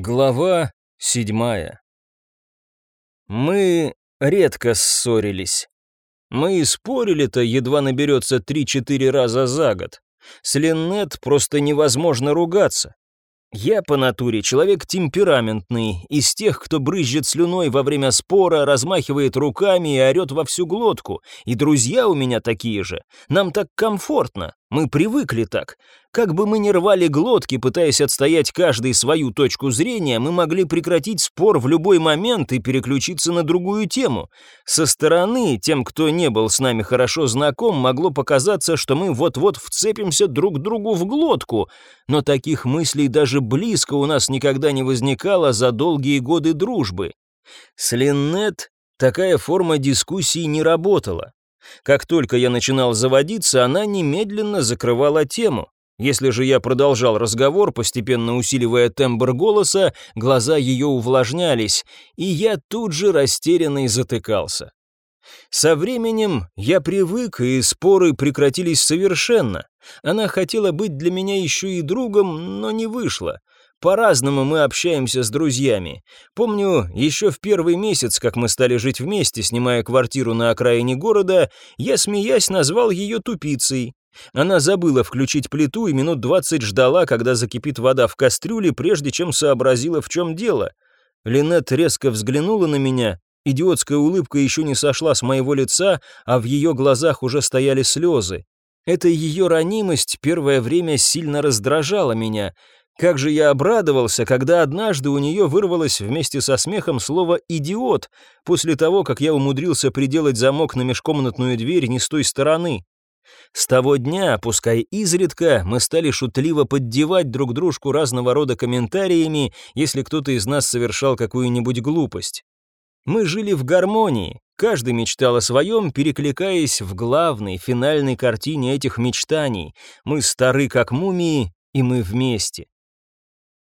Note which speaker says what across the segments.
Speaker 1: Глава седьмая. Мы редко ссорились. Мы и спорили-то едва наберется три-четыре раза за год. С Линнет просто невозможно ругаться. Я по натуре человек темпераментный, из тех, кто брызжет слюной во время спора, размахивает руками и орет во всю глотку. И друзья у меня такие же. Нам так комфортно, мы привыкли так. Как бы мы ни рвали глотки, пытаясь отстоять каждый свою точку зрения, мы могли прекратить спор в любой момент и переключиться на другую тему. Со стороны, тем, кто не был с нами хорошо знаком, могло показаться, что мы вот-вот вцепимся друг другу в глотку, но таких мыслей даже близко у нас никогда не возникало за долгие годы дружбы. С Линнет такая форма дискуссии не работала. Как только я начинал заводиться, она немедленно закрывала тему. Если же я продолжал разговор, постепенно усиливая тембр голоса, глаза ее увлажнялись, и я тут же растерянный затыкался. Со временем я привык, и споры прекратились совершенно. Она хотела быть для меня еще и другом, но не вышло. По-разному мы общаемся с друзьями. Помню, еще в первый месяц, как мы стали жить вместе, снимая квартиру на окраине города, я, смеясь, назвал ее тупицей. Она забыла включить плиту и минут двадцать ждала, когда закипит вода в кастрюле, прежде чем сообразила, в чем дело. Линет резко взглянула на меня. Идиотская улыбка еще не сошла с моего лица, а в ее глазах уже стояли слезы. Эта ее ранимость первое время сильно раздражала меня — как же я обрадовался, когда однажды у нее вырвалось вместе со смехом слово «идиот», после того, как я умудрился приделать замок на межкомнатную дверь не с той стороны. С того дня, пускай изредка, мы стали шутливо поддевать друг дружку разного рода комментариями, если кто-то из нас совершал какую-нибудь глупость. Мы жили в гармонии, каждый мечтал о своем, перекликаясь в главной, финальной картине этих мечтаний. Мы стары как мумии, и мы вместе.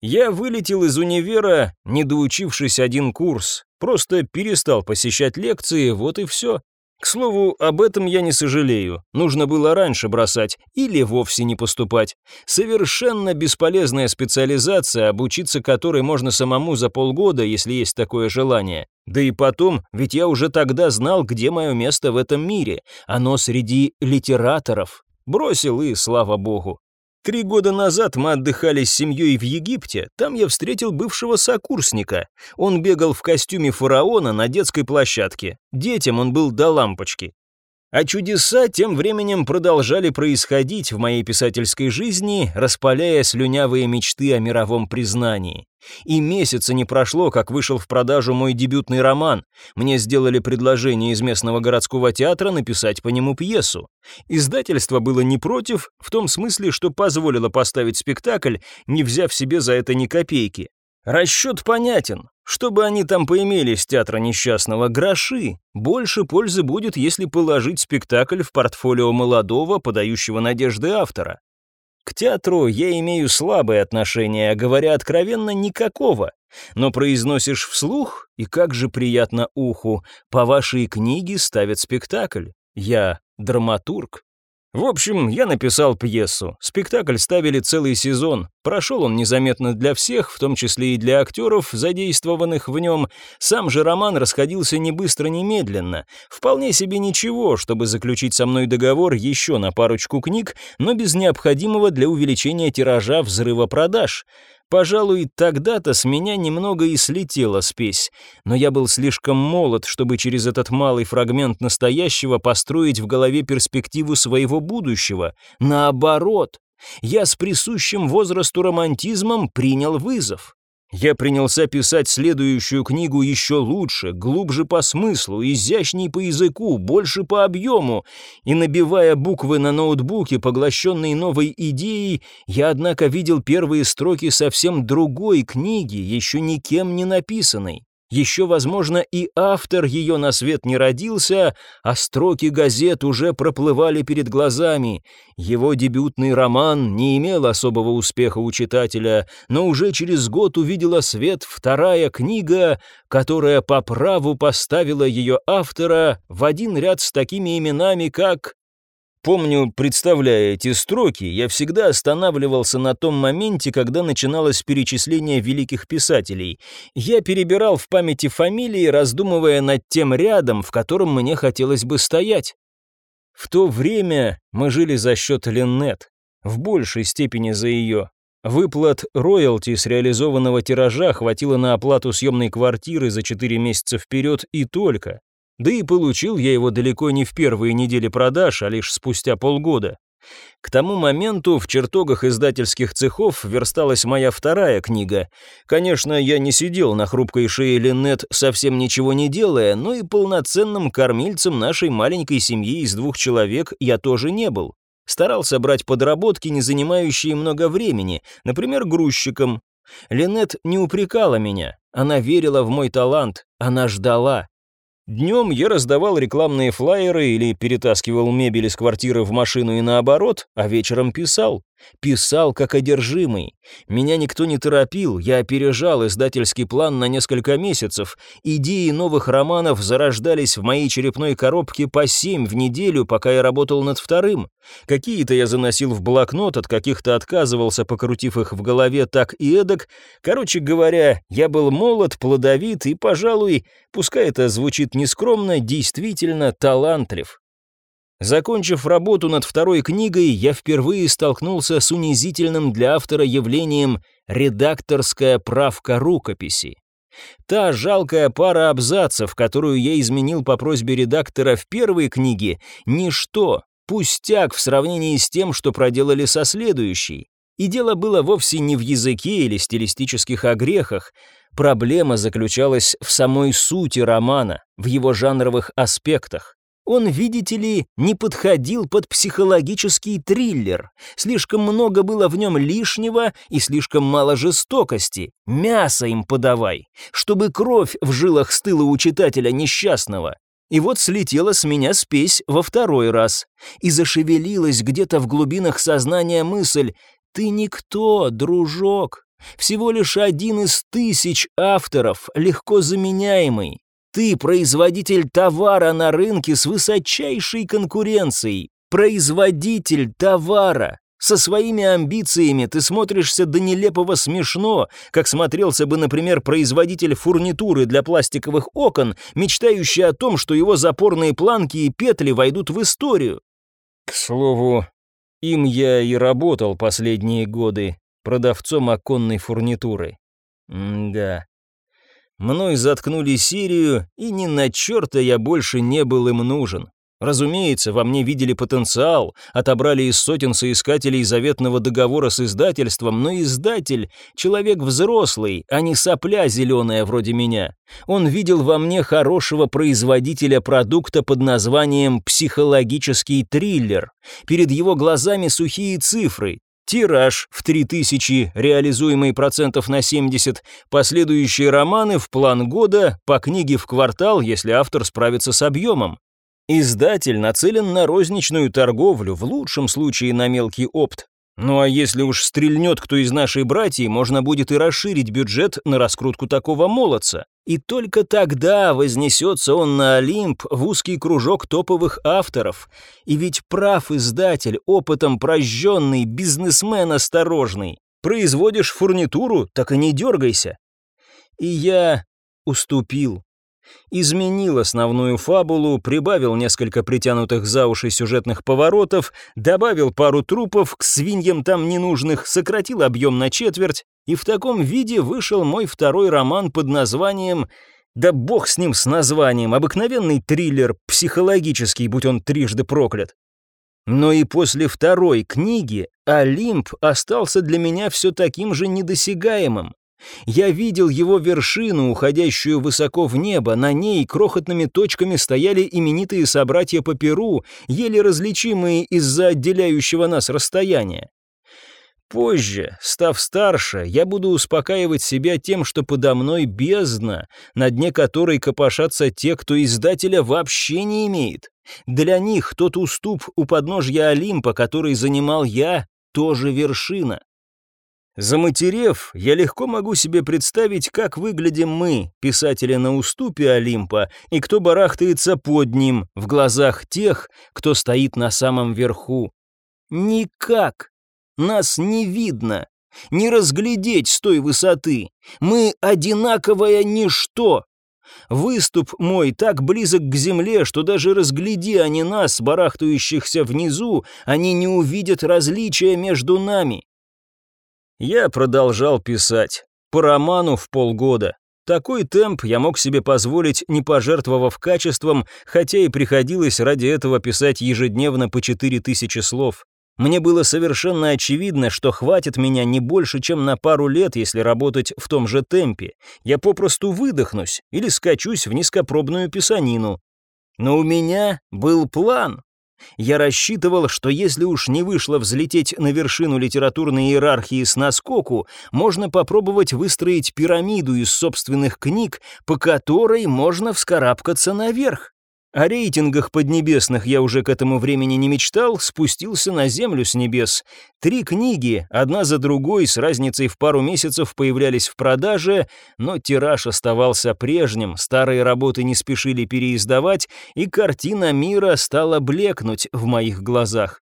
Speaker 1: Я вылетел из универа, не доучившись один курс, просто перестал посещать лекции, вот и все. К слову, об этом я не сожалею. Нужно было раньше бросать или вовсе не поступать. Совершенно бесполезная специализация, обучиться которой можно самому за полгода, если есть такое желание. Да и потом, ведь я уже тогда знал, где мое место в этом мире. Оно среди литераторов. Бросил и слава богу. Три года назад мы отдыхали с семьей в Египте, там я встретил бывшего сокурсника. Он бегал в костюме фараона на детской площадке. Детям он был до лампочки. А чудеса тем временем продолжали происходить в моей писательской жизни, распаляя слюнявые мечты о мировом признании. И месяца не прошло, как вышел в продажу мой дебютный роман. Мне сделали предложение из местного городского театра написать по нему пьесу. Издательство было не против, в том смысле, что позволило поставить спектакль, не взяв себе за это ни копейки. Расчет понятен. Чтобы они там поимели с театра несчастного гроши, больше пользы будет, если положить спектакль в портфолио молодого, подающего надежды автора. К театру я имею слабое отношение, а говоря откровенно, никакого. Но произносишь вслух, и как же приятно уху, по вашей книге ставят спектакль. Я драматург. В общем, я написал пьесу. Спектакль ставили целый сезон. Прошел он незаметно для всех, в том числе и для актеров, задействованных в нем. Сам же роман расходился не быстро, не медленно. Вполне себе ничего, чтобы заключить со мной договор еще на парочку книг, но без необходимого для увеличения тиража взрыва продаж. Пожалуй, тогда-то с меня немного и слетела спесь, но я был слишком молод, чтобы через этот малый фрагмент настоящего построить в голове перспективу своего будущего. Наоборот, я с присущим возрасту романтизмом принял вызов. Я принялся писать следующую книгу еще лучше, глубже по смыслу, изящней по языку, больше по объему, и набивая буквы на ноутбуке, поглощенной новой идеей, я, однако, видел первые строки совсем другой книги, еще никем не написанной. Еще, возможно, и автор ее на свет не родился, а строки газет уже проплывали перед глазами. Его дебютный роман не имел особого успеха у читателя, но уже через год увидела свет вторая книга, которая по праву поставила ее автора в один ряд с такими именами, как Помню, представляя эти строки, я всегда останавливался на том моменте, когда начиналось перечисление великих писателей. Я перебирал в памяти фамилии, раздумывая над тем рядом, в котором мне хотелось бы стоять. В то время мы жили за счет Леннет, в большей степени за ее. Выплат роялти с реализованного тиража хватило на оплату съемной квартиры за 4 месяца вперед и только. Да и получил я его далеко не в первые недели продаж, а лишь спустя полгода. К тому моменту в чертогах издательских цехов версталась моя вторая книга. Конечно, я не сидел на хрупкой шее Линнет, совсем ничего не делая, но и полноценным кормильцем нашей маленькой семьи из двух человек я тоже не был. Старался брать подработки, не занимающие много времени, например, грузчиком. Линет не упрекала меня, она верила в мой талант, она ждала. Днем я раздавал рекламные флаеры или перетаскивал мебель из квартиры в машину и наоборот, а вечером писал. Писал как одержимый. Меня никто не торопил, я опережал издательский план на несколько месяцев. Идеи новых романов зарождались в моей черепной коробке по семь в неделю, пока я работал над вторым. Какие-то я заносил в блокнот, от каких-то отказывался, покрутив их в голове так и эдак. Короче говоря, я был молод, плодовит и, пожалуй, пускай это звучит нескромно, действительно талантлив. Закончив работу над второй книгой, я впервые столкнулся с унизительным для автора явлением «редакторская правка рукописи». Та жалкая пара абзацев, которую я изменил по просьбе редактора в первой книге, ничто, пустяк в сравнении с тем, что проделали со следующей. И дело было вовсе не в языке или стилистических огрехах. Проблема заключалась в самой сути романа, в его жанровых аспектах. Он, видите ли, не подходил под психологический триллер. Слишком много было в нем лишнего и слишком мало жестокости. Мясо им подавай, чтобы кровь в жилах стыла у читателя несчастного. И вот слетела с меня спесь во второй раз. И зашевелилась где-то в глубинах сознания мысль «Ты никто, дружок, всего лишь один из тысяч авторов, легко заменяемый. Ты производитель товара на рынке с высочайшей конкуренцией. Производитель товара. Со своими амбициями ты смотришься до нелепого смешно, как смотрелся бы, например, производитель фурнитуры для пластиковых окон, мечтающий о том, что его запорные планки и петли войдут в историю. К слову, им я и работал последние годы, продавцом оконной фурнитуры. М да. Мной заткнули Сирию, и ни на черта я больше не был им нужен. Разумеется, во мне видели потенциал, отобрали из сотен соискателей заветного договора с издательством, но издатель — человек взрослый, а не сопля зеленая вроде меня. Он видел во мне хорошего производителя продукта под названием «психологический триллер». Перед его глазами сухие цифры, Тираж в 3000, реализуемый процентов на 70, последующие романы в план года, по книге в квартал, если автор справится с объемом. Издатель нацелен на розничную торговлю, в лучшем случае на мелкий опт. Ну а если уж стрельнет кто из нашей братьи, можно будет и расширить бюджет на раскрутку такого молодца. И только тогда вознесется он на Олимп в узкий кружок топовых авторов. И ведь прав издатель, опытом прожженный, бизнесмен осторожный. Производишь фурнитуру, так и не дергайся. И я уступил изменил основную фабулу, прибавил несколько притянутых за уши сюжетных поворотов, добавил пару трупов к свиньям там ненужных, сократил объем на четверть, и в таком виде вышел мой второй роман под названием «Да бог с ним с названием, обыкновенный триллер, психологический, будь он трижды проклят». Но и после второй книги Олимп остался для меня все таким же недосягаемым. Я видел его вершину, уходящую высоко в небо, на ней крохотными точками стояли именитые собратья по Перу, еле различимые из-за отделяющего нас расстояния. Позже, став старше, я буду успокаивать себя тем, что подо мной бездна, на дне которой копошатся те, кто издателя вообще не имеет. Для них тот уступ у подножья Олимпа, который занимал я, тоже вершина. Заматерев, я легко могу себе представить, как выглядим мы, писатели на уступе Олимпа, и кто барахтается под ним, в глазах тех, кто стоит на самом верху. Никак. Нас не видно, не разглядеть с той высоты. Мы одинаковое ничто. Выступ мой так близок к земле, что даже разгляди они нас, барахтающихся внизу, они не увидят различия между нами. Я продолжал писать. По роману в полгода. Такой темп я мог себе позволить, не пожертвовав качеством, хотя и приходилось ради этого писать ежедневно по 4000 слов. Мне было совершенно очевидно, что хватит меня не больше, чем на пару лет, если работать в том же темпе. Я попросту выдохнусь или скачусь в низкопробную писанину. Но у меня был план. Я рассчитывал, что если уж не вышло взлететь на вершину литературной иерархии с наскоку, можно попробовать выстроить пирамиду из собственных книг, по которой можно вскарабкаться наверх. О рейтингах поднебесных я уже к этому времени не мечтал, спустился на землю с небес. Три книги, одна за другой, с разницей в пару месяцев появлялись в продаже, но тираж оставался прежним, старые работы не спешили переиздавать, и картина мира стала блекнуть в моих глазах.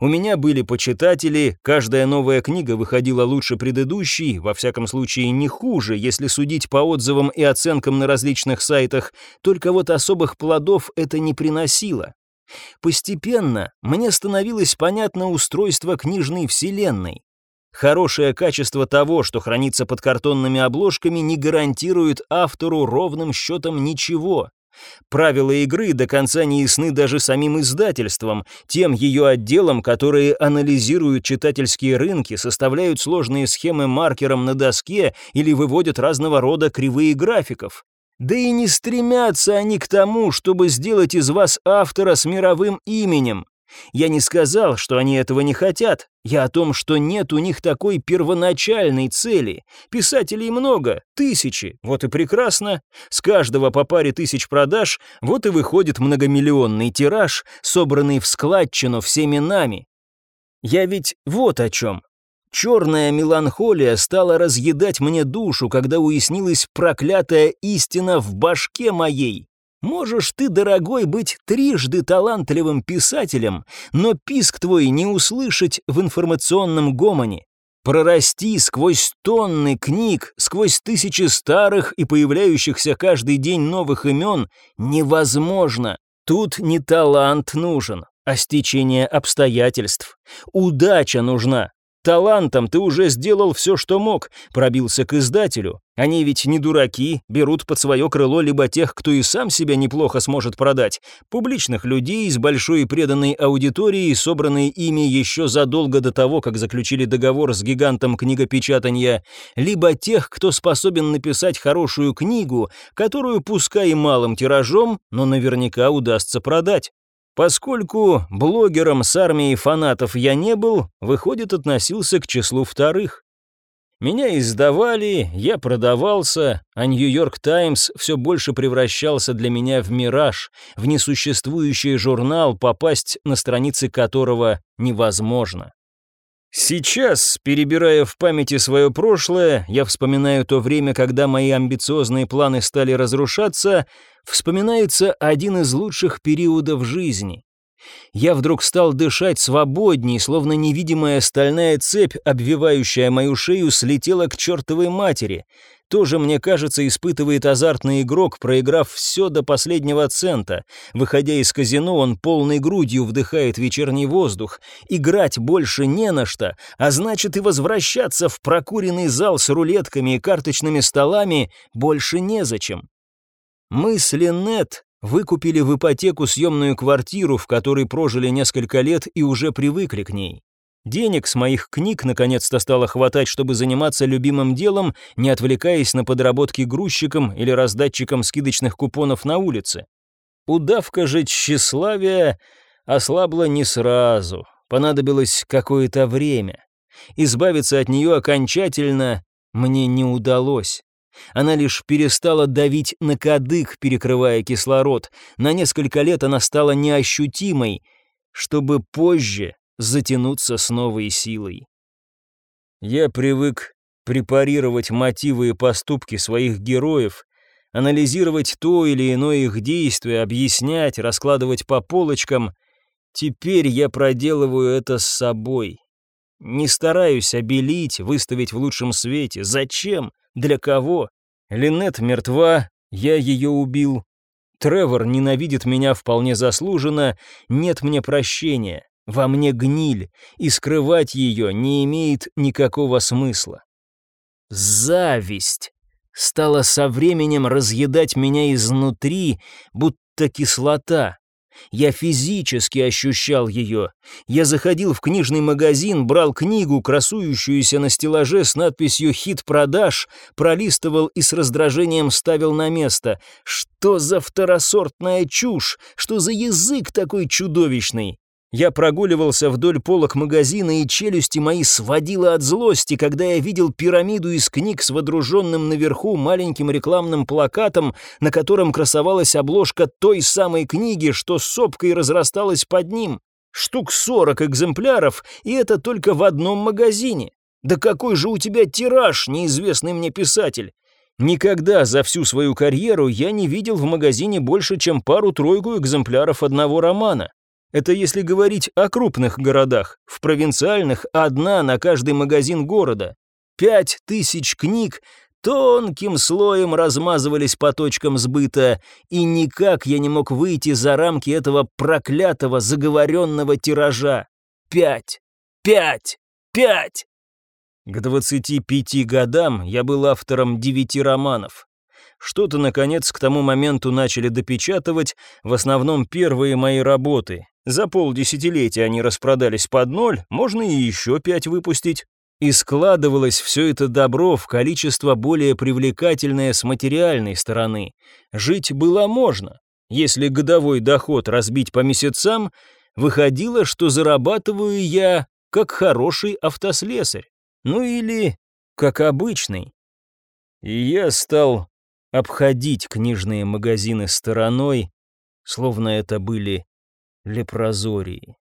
Speaker 1: У меня были почитатели, каждая новая книга выходила лучше предыдущей, во всяком случае не хуже, если судить по отзывам и оценкам на различных сайтах, только вот особых плодов это не приносило. Постепенно мне становилось понятно устройство книжной вселенной. Хорошее качество того, что хранится под картонными обложками, не гарантирует автору ровным счетом ничего. Правила игры до конца не ясны даже самим издательством, тем ее отделам, которые анализируют читательские рынки, составляют сложные схемы маркером на доске или выводят разного рода кривые графиков. Да и не стремятся они к тому, чтобы сделать из вас автора с мировым именем. Я не сказал, что они этого не хотят. Я о том, что нет у них такой первоначальной цели. Писателей много, тысячи, вот и прекрасно. С каждого по паре тысяч продаж, вот и выходит многомиллионный тираж, собранный в складчину всеми нами. Я ведь вот о чем. Черная меланхолия стала разъедать мне душу, когда уяснилась проклятая истина в башке моей. Можешь ты, дорогой, быть трижды талантливым писателем, но писк твой не услышать в информационном гомоне. Прорасти сквозь тонны книг, сквозь тысячи старых и появляющихся каждый день новых имен невозможно. Тут не талант нужен, а стечение обстоятельств. Удача нужна, Талантом ты уже сделал все, что мог, пробился к издателю. Они ведь не дураки, берут под свое крыло либо тех, кто и сам себя неплохо сможет продать, публичных людей с большой и преданной аудиторией, собранной ими еще задолго до того, как заключили договор с гигантом книгопечатания, либо тех, кто способен написать хорошую книгу, которую пускай и малым тиражом, но наверняка удастся продать. Поскольку блогером с армией фанатов я не был, выходит, относился к числу вторых. Меня издавали, я продавался, а Нью-Йорк Таймс все больше превращался для меня в мираж, в несуществующий журнал, попасть на страницы которого невозможно. Сейчас, перебирая в памяти свое прошлое, я вспоминаю то время, когда мои амбициозные планы стали разрушаться, вспоминается один из лучших периодов жизни. Я вдруг стал дышать свободней, словно невидимая стальная цепь, обвивающая мою шею, слетела к чертовой матери. Тоже, мне кажется, испытывает азартный игрок, проиграв все до последнего цента. Выходя из казино, он полной грудью вдыхает вечерний воздух. Играть больше не на что, а значит и возвращаться в прокуренный зал с рулетками и карточными столами больше незачем. Мы с Линнет выкупили в ипотеку съемную квартиру, в которой прожили несколько лет и уже привыкли к ней. Денег с моих книг наконец-то стало хватать, чтобы заниматься любимым делом, не отвлекаясь на подработки грузчиком или раздатчиком скидочных купонов на улице. Удавка же тщеславия ослабла не сразу, понадобилось какое-то время. Избавиться от нее окончательно мне не удалось. Она лишь перестала давить на кадык, перекрывая кислород. На несколько лет она стала неощутимой, чтобы позже затянуться с новой силой. Я привык препарировать мотивы и поступки своих героев, анализировать то или иное их действие, объяснять, раскладывать по полочкам. Теперь я проделываю это с собой. Не стараюсь обелить, выставить в лучшем свете. Зачем? Для кого? Линет мертва, я ее убил. Тревор ненавидит меня вполне заслуженно, нет мне прощения. Во мне гниль, и скрывать ее не имеет никакого смысла. Зависть стала со временем разъедать меня изнутри, будто кислота. Я физически ощущал ее. Я заходил в книжный магазин, брал книгу, красующуюся на стеллаже с надписью «Хит продаж», пролистывал и с раздражением ставил на место. Что за второсортная чушь? Что за язык такой чудовищный? Я прогуливался вдоль полок магазина, и челюсти мои сводило от злости, когда я видел пирамиду из книг с водруженным наверху маленьким рекламным плакатом, на котором красовалась обложка той самой книги, что сопкой разрасталась под ним. Штук сорок экземпляров, и это только в одном магазине. Да какой же у тебя тираж, неизвестный мне писатель? Никогда за всю свою карьеру я не видел в магазине больше, чем пару-тройку экземпляров одного романа. Это если говорить о крупных городах. В провинциальных одна на каждый магазин города. Пять тысяч книг тонким слоем размазывались по точкам сбыта, и никак я не мог выйти за рамки этого проклятого заговоренного тиража. Пять! Пять! Пять! К 25 годам я был автором девяти романов. Что-то, наконец, к тому моменту начали допечатывать, в основном первые мои работы, за полдесятилетия они распродались под ноль, можно и еще пять выпустить. И складывалось все это добро в количество более привлекательное с материальной стороны. Жить было можно. Если годовой доход разбить по месяцам, выходило, что зарабатываю я как хороший автослесарь. Ну или как обычный. И я стал обходить книжные магазины стороной, словно это были лепрозории.